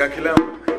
Kakilamba.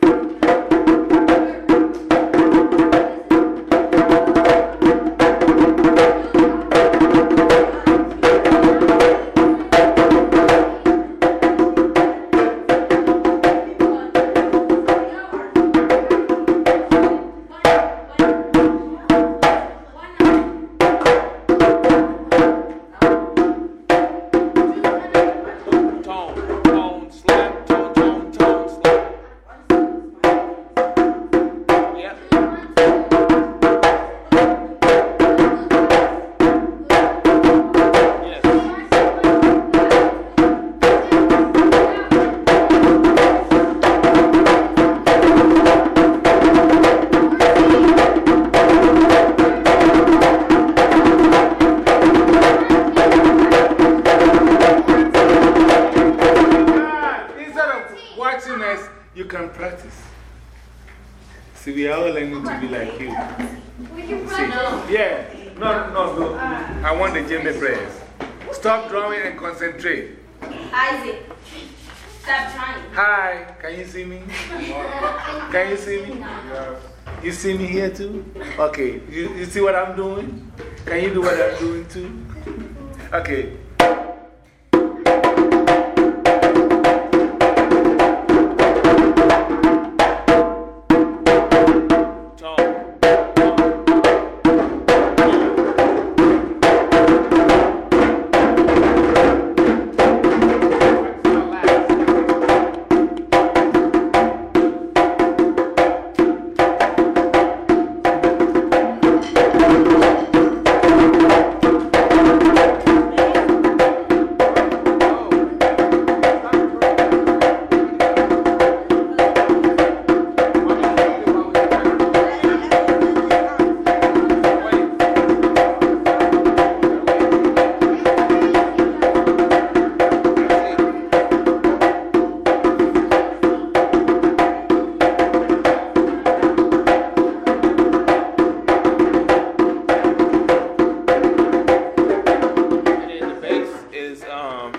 Thank you. You can practice. See, we are all learning to be like you. See, yeah, no, no, no. I want the gender prayers. Stop drawing and concentrate. Isaac, stop trying. Hi, can you see me? Can you see me? You see me here too? Okay, you, you see what I'm doing? Can you do what I'm doing too? Okay. um,